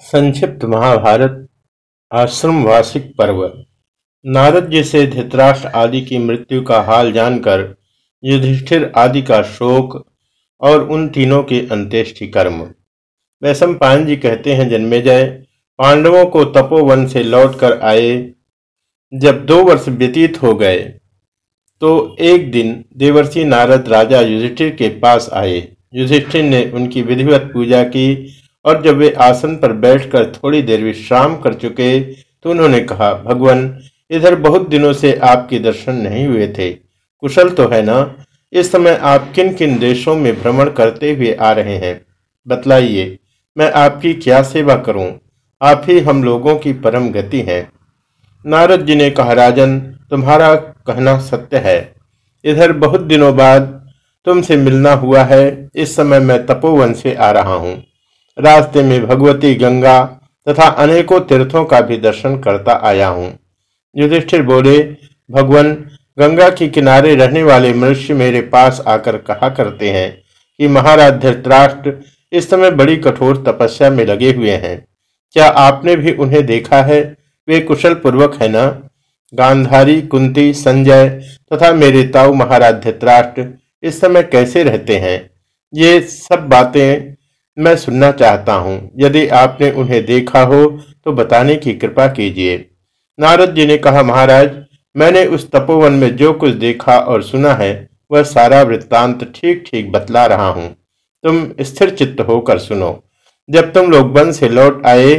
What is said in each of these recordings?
संक्षिप्त महाभारत आश्रम वार्षिक पर्व। नारद जी से धृतराष्ट्र आदि की मृत्यु का हाल जानकर युधिष्ठिर आदि का शोक और उन तीनों के अंत्येष्टि कर्म। वैशम पायन जी कहते हैं जन्मेजय पांडवों को तपोवन से लौटकर आए। जब दो वर्ष व्यतीत हो गए तो एक दिन देवर्षि नारद राजा युधिष्ठिर के पास आए। युधिष्ठिर ने उनकी विधिवत पूजा की और जब वे आसन पर बैठकर थोड़ी देर विश्राम कर चुके तो उन्होंने कहा, भगवान, इधर बहुत दिनों से आपके दर्शन नहीं हुए थे। कुशल तो है ना? इस समय आप किन किन देशों में भ्रमण करते हुए आ रहे हैं? बतलाइए, मैं आपकी क्या सेवा करूँ? आप ही हम लोगों की परम गति हैं। नारद जी ने कहा, राजन, तुम्हारा कहना सत्य है। इधर बहुत दिनों बाद तुमसे मिलना हुआ है। इस समय मैं तपोवन से आ रहा हूँ। रास्ते में भगवती गंगा तथा अनेकों तीर्थों का भी दर्शन करता आया हूँ। युधिष्ठिर बोले, भगवान, गंगा के किनारे रहने वाले मनुष्य मेरे पास आकर कहा करते हैं कि महाराज धृतराष्ट्र इस समय बड़ी कठोर तपस्या में लगे हुए हैं। क्या आपने भी उन्हें देखा है? वे कुशल पूर्वक है ना? गांधारी, कुंती, संजय तथा मेरे ताऊ महाराज धृतराष्ट्र इस समय कैसे रहते हैं? ये सब बातें मैं सुनना चाहता हूँ। यदि आपने उन्हें देखा हो तो बताने की कृपा कीजिए। नारद जी ने कहा, महाराज, मैंने उस तपोवन में जो कुछ देखा और सुना है, वह सारा वृत्तांत ठीक ठीक बतला रहा हूँ। तुम स्थिर चित्त होकर सुनो। जब तुम लोग वन से लौट आए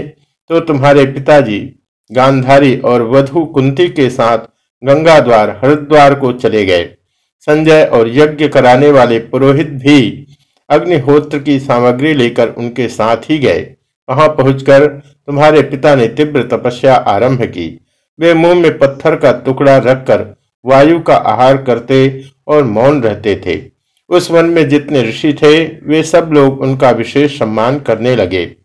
तो तुम्हारे पिताजी, गांधारी और वधु कुंती के साथ गंगा द्वार हरिद्वार को चले गए। संजय और यज्ञ कराने वाले पुरोहित भी अग्निहोत्र की सामग्री लेकर उनके साथ ही गए। वहाँ पहुंचकर तुम्हारे पिता ने तीव्र तपस्या आरंभ की। वे मुँह में पत्थर का टुकड़ा रखकर वायु का आहार करते और मौन रहते थे। उस वन में जितने ऋषि थे, वे सब लोग उनका विशेष सम्मान करने लगे।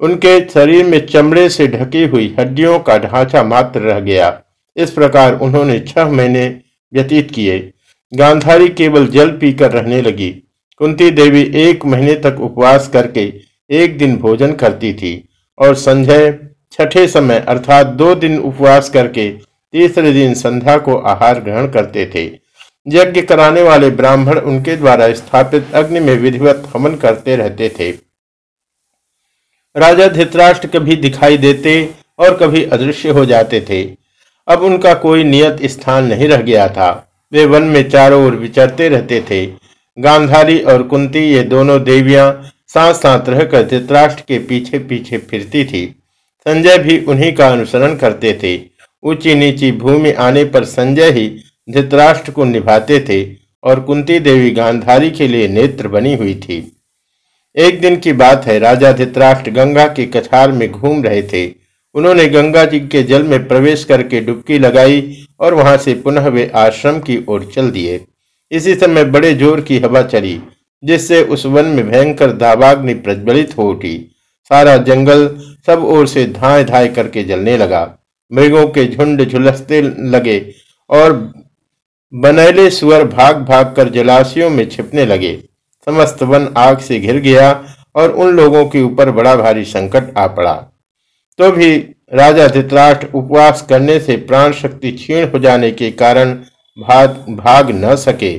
उनके शरीर में चमड़े से ढकी हुई हड्डियों का ढांचा मात्र रह गया। इस प्रकार उन्होंने छह महीने व्यतीत किए। गांधारी केवल जल पीकर रहने लगी। कुंती देवी एक महीने तक उपवास करके एक दिन भोजन करती थी और संजय छठे समय अर्थात दो दिन उपवास करके तीसरे दिन संध्या को आहार ग्रहण करते थे। यज्ञ कराने वाले ब्राह्मण उनके द्वारा स्थापित अग्नि में विधिवत हवन करते रहते थे। राजा धित्राष्ट्र कभी दिखाई देते और कभी अदृश्य हो जाते थे। अब उनका कोई नियत स्थान नहीं रह गया था। वे वन में चारों ओर विचरते रहते थे। गांधारी और कुंती ये दोनों देवियाँ साथ साथ रहकर धृतराष्ट्र के पीछे पीछे फिरती थी। संजय भी उन्हीं का अनुसरण करते थे। ऊँची नीची भूमि आने पर संजय ही धृतराष्ट्र को निभाते थे और कुंती देवी गांधारी के लिए नेत्र बनी हुई थी। एक दिन की बात है, राजा धृतराष्ट्र गंगा के कछार में घूम रहे थे। उन्होंने गंगा जी के जल में प्रवेश करके डुबकी लगाई और वहाँ से पुनः वे आश्रम की ओर चल दिए। इसी समय बड़े ज़ोर की हवा चली, जिससे उस वन में भयंकर दावाग्नि प्रज्वलित हो उठी। सारा जंगल सब ओर से धाए धाए करके जलने लगा। मृगों के झुंड झुलसते लगे और बनैले सुअर भाग भाग कर जलाशयों में छिपने लगे। समस्त वन आग से घिर गया और उन लोगों के ऊपर बड़ा भारी संकट आ पड़ा। तो भी राजा धित्राष्ट्र उपवास करने से प्राण शक्ति क्षीण हो जाने के कारण भाग भाग न सके।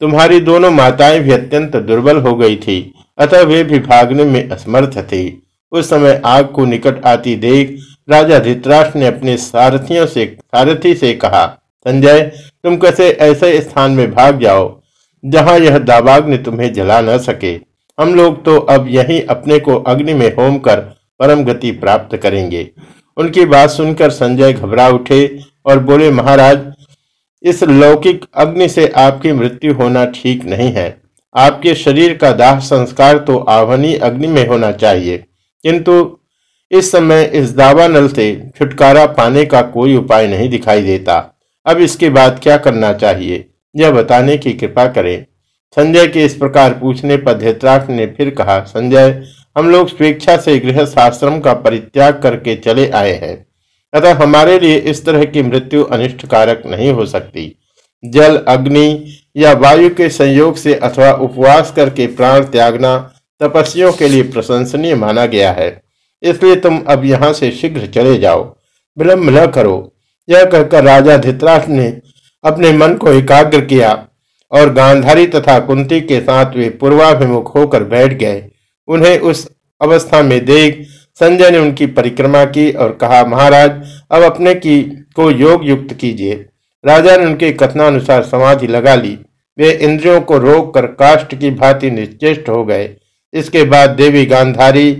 तुम्हारी दोनों माताएँ भी अत्यंत दुर्बल हो गई थी, अतः वे भी भागने में असमर्थ थे। उस समय आग को निकट आती देख राजा धृतराष्ट्र ने अपने सारथियों से, सारथी से कहा, संजय, तुम कैसे ऐसे स्थान में भाग जाओ, जहाँ यह दावाग्नि तुम्हें जला न सके? हम लोग तो अब यहीं अपने को अग्नि में होम कर परम गति प्राप्त करेंगे। उनकी बात सुनकर संजय घबरा उठे और बोले, महाराज इस लौकिक अग्नि से आपकी मृत्यु होना ठीक नहीं है। आपके शरीर का दाह संस्कार तो आवनी अग्नि में होना चाहिए। किंतु इस समय इस दावानल से छुटकारा पाने का कोई उपाय नहीं दिखाई देता। अब इसके बाद क्या करना चाहिए? यह बताने की कृपा करें। संजय के इस प्रकार पूछने पर धृतराष्ट्र ने फिर कहा, संजय, हम लोग स्वेच्छा से गृह आश्रम का परित्याग करके चले आए हैं। अतः हमारे लिए इस तरह की मृत्यु अनिष्ट कारक नहीं हो सकती। जल, अग्नि या वायु के संयोग से अथवा उपवास करके प्राण त्यागना तपस्वियों के लिए प्रशंसनीय माना गया है। इसलिए तुम अब यहाँ से शीघ्र चले जाओ। विलम्ब न करो। यह कहकर राजा धित्राष्ट्र ने अपने मन को एकाग्र किया और गांधारी तथा कुंती के साथ वे पूर्वाभिमुख होकर बैठ गए। उन्हें उस अवस्था में देख संजय ने उनकी परिक्रमा की और कहा, महाराज, अब अपने की, को योग युक्त कीजिए। राजा ने उनके कथनानुसार समाधि लगा ली। वे इंद्रियों को रोक कर काष्ट की भांति निश्चेष्ट हो गए। इसके बाद देवी गांधारी,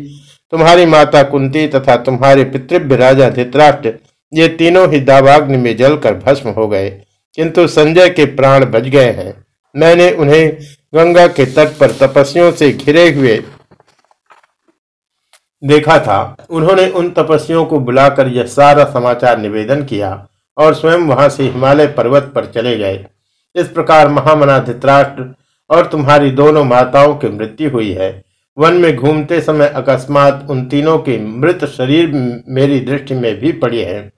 तुम्हारी माता कुंती तथा तुम्हारे पितृभ्य राजा धित्राष्ट्र ये तीनों ही दावाग्नि में जलकर भस्म हो गए। किंतु संजय के प्राण बच गए हैं। मैंने उन्हें गंगा के तट पर तपस्वियों से घिरे हुए देखा था। उन्होंने उन तपस्वियों को बुलाकर यह सारा समाचार निवेदन किया और स्वयं वहाँ से हिमालय पर्वत पर चले गए। इस प्रकार महामना धित्राष्ट्र और तुम्हारी दोनों माताओं की मृत्यु हुई है। वन में घूमते समय अकस्मात उन तीनों के मृत शरीर मेरी दृष्टि में भी पड़े हैं।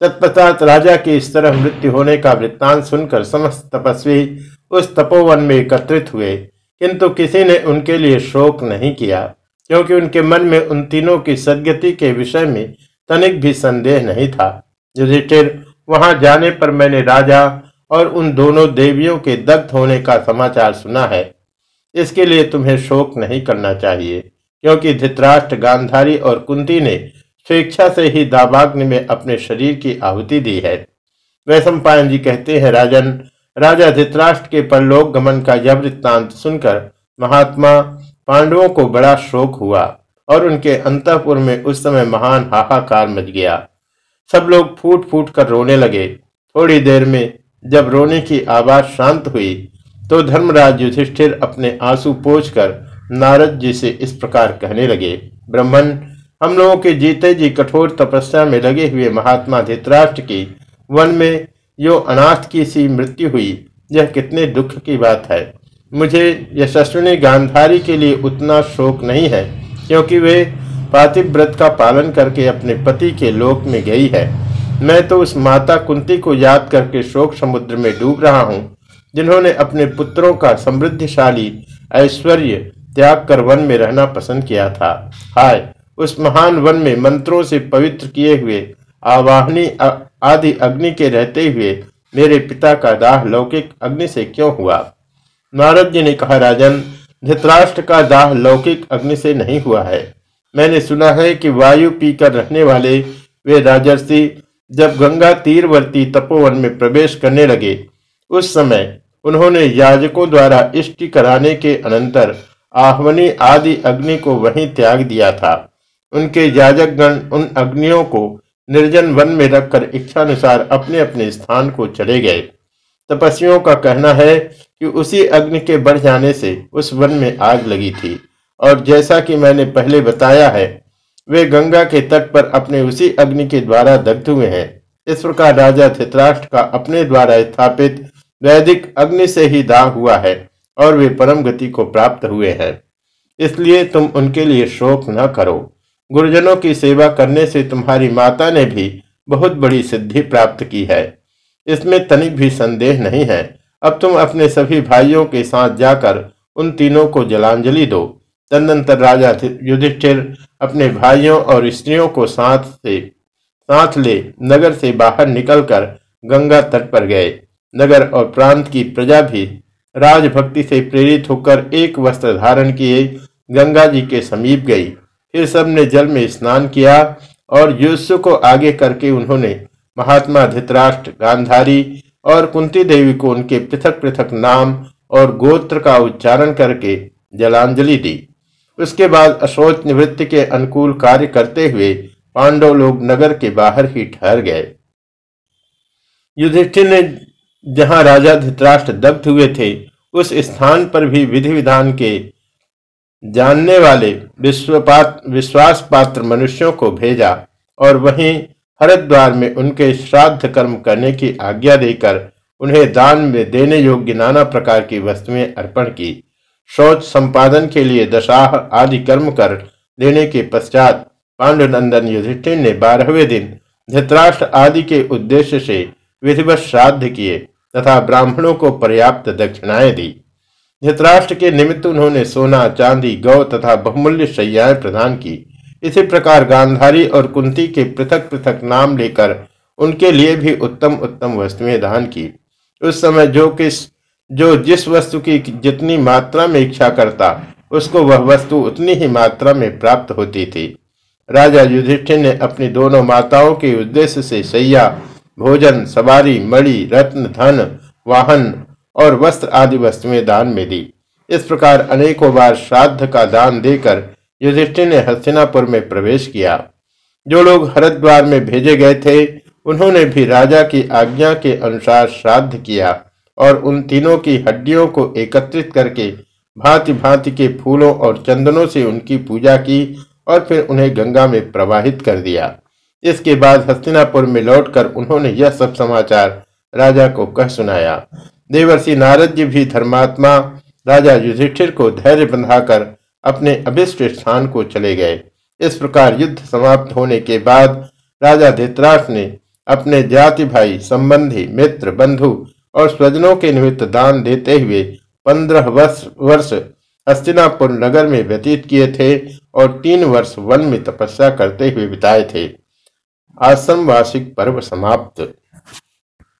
तत्पश्चात राजा की इस तरह मृत्यु होने का वृत्तांत सुनकर समस्त तपस्वी उस तपोवन में एकत्रित हुए, किंतु किसी ने उनके लिए शोक नहीं किया। क्योंकि उनके मन में उन तीनों की सदगति के विषय में तनिक भी संदेह नहीं था। युधिष्ठिर, वहाँ जाने पर मैंने राजा और उन दोनों देवियों के दग्ध होने का समाचार सुना है। इसके लिए तुम्हें शोक नहीं करना चाहिए, क्योंकि धित्राष्ट्र, गांधारी और कुंती ने स्वेच्छा से ही दाबाग्नि में अपने शरीर की आहुति दी है। वैशंपायन जी कहते हैं, राजन, राजा धित्राष्ट्र के परलोक गमन का यह वृत्तांत सुनकर महात्मा पांडवों को बड़ा शोक हुआ और उनके अंतपुर में उस समय महान हाहाकार मच गया। सब लोग फूट फूट कर रोने लगे। थोड़ी देर में जब रोने की आवाज़ शांत हुई तो धर्मराज युधिष्ठिर अपने आँसू पोछ कर नारद जी से इस प्रकार कहने लगे, ब्रह्मन, हम लोगों के जीते जी कठोर तपस्या में लगे हुए महात्मा धित्राष्ट्र की वन में यो अनाथ की सी मृत्यु हुई, यह कितने दुख की बात है। मुझे यशस्विनी गांधारी के लिए उतना शोक नहीं है, क्योंकि वे पातिव्रत का पालन करके अपने पति के लोक में गई है। मैं तो उस माता कुंती को याद करके शोक समुद्र में डूब रहा हूँ, जिन्होंने अपने पुत्रों का समृद्धिशाली, ऐश्वर्य त्याग कर वन में रहना पसंद किया था। हाय, उस महान वन में मंत्रों से पवित्र किए हुए, आवाहनी आदि अग्नि के रहते हुए मेरे पिता का दाह लौकिक अग्नि से क्यों हुआ? नारद जी ने कहा, राजन, धृतराष्ट्र का दाह लौकिक अग्नि से नहीं हुआ है। मैंने सुना है कि वायु पीकर रहने वाले वे राजर्षि जब गंगा तीरवर्ती तपोवन में प्रवेश करने लगे, उस समय उन्होंने याजकों द्वारा इष्टि कराने के अनंतर आह्वनी आदि अग्नि को वहीं त्याग दिया था। उनके याजक गण उन अग्नियों को निर्जन वन में रखकर इच्छानुसार अपने अपने स्थान को चले गए। तपस्वियों का कहना है कि उसी अग्नि के बढ़ जाने से उस वन में आग लगी थी। और जैसा कि मैंने पहले बताया है, वे गंगा के तट पर अपने उसी अग्नि के द्वारा दग्ध हुए हैं। इस प्रकार राजा धित्राष्ट्र का अपने द्वारा स्थापित वैदिक अग्नि से ही दाह हुआ है और वे परम गति को प्राप्त हुए हैं। इसलिए तुम उनके लिए शोक न करो। गुरुजनों की सेवा करने से तुम्हारी माता ने भी बहुत बड़ी सिद्धि प्राप्त की है। इसमें तनिक भी संदेह नहीं है। अब तुम अपने सभी भाइयों के साथ जाकर उन तीनों को जलांजलि दो। तदनंतर राजा युधिष्ठिर अपने भाइयों और स्त्रियों को साथ से साथ ले नगर से बाहर निकलकर गंगा तट पर गए। नगर और प्रांत की प्रजा भी राजभक्ति से प्रेरित होकर एक वस्त्र धारण किए, गंगा जी के समीप गई। फिर सबने जल में स्नान किया और युष्य को आगे करके उन्होंने महात्मा धृतराष्ट्र गांधारी और कुंती देवी को उनके पृथक पृथक नाम और गोत्र का उच्चारण करके जलांजलि दी। उसके बाद अशोच निवृत्ति के अनुकूल कार्य करते हुए पांडव लोग नगर के बाहर ही ठहर गए। युधिष्ठिर ने जहाँ राजा धित्राष्ट्र दग्ध हुए थे, उस स्थान पर भी विधि विधान के जानने वाले विश्वपात विश्वास पात्र मनुष्यों को भेजा और वहीं हरिद्वार में उनके श्राद्ध कर्म करने की आज्ञा देकर उन्हें दान में देने योग्य नाना प्रकार की वस्तुएँ अर्पण की। शौच संपादन के लिए दशाह आदि कर्म कर देने के पश्चात पांडुनंदन युधिष्ठिर ने बारहवें दिन धृतराष्ट्र आदि के उद्देश्य से विधिवत श्राद्ध किए तथा ब्राह्मणों को पर्याप्त दक्षिणाएँ दी। धृतराष्ट्र के निमित्त उन्होंने सोना, चांदी, गौ तथा बहुमूल्य शैयाएँ प्रदान की। इसी प्रकार गांधारी और कुंती के पृथक पृथक नाम लेकर उनके लिए भी उत्तम उत्तम वस्तुएँ दान की। उस समय जो किस, जो जिस वस्तु की जितनी मात्रा में इच्छा करता, उसको वह वस्तु उतनी ही मात्रा में प्राप्त होती थी। राजा युधिष्ठिर ने अपनी दोनों माताओं के उद्देश्य से सैया भोजन, सवारी, मणि, रत्न, धन, वाहन और वस्त्र आदि वस्तुएँ दान में दी। इस प्रकार अनेकों बार श्राद्ध का दान देकर युधिष्ठिर ने हस्तिनापुर में प्रवेश किया। जो लोग हरिद्वार में भेजे गए थे, उन्होंने भी राजा की आज्ञा के अनुसार श्राद्ध किया और उन तीनों की हड्डियों को एकत्रित करके भांति भांति के फूलों और चंदनों से उनकी पूजा की और फिर उन्हें गंगा में प्रवाहित कर दिया। इसके बाद हस्तिनापुर में लौटकर उन्होंने यह सब समाचार राजा को कह सुनाया। देवर्षि नारद जी भी धर्मात्मा, राजा युधिष्ठिर को धैर्य बंधाकर अपने अभिष्ट स्थान को चले गए। इस प्रकार युद्ध समाप्त होने के बाद राजा धृतराष्ट्र ने अपने जाति भाई, संबंधी मित्र, बंधु और स्वजनों के निमित्त दान देते हुए पंद्रह वर्ष वर्ष हस्तिनापुर नगर में व्यतीत किए थे और तीन वर्ष वन में तपस्या करते हुए बिताए थे। आश्रम वार्षिक पर्व समाप्त।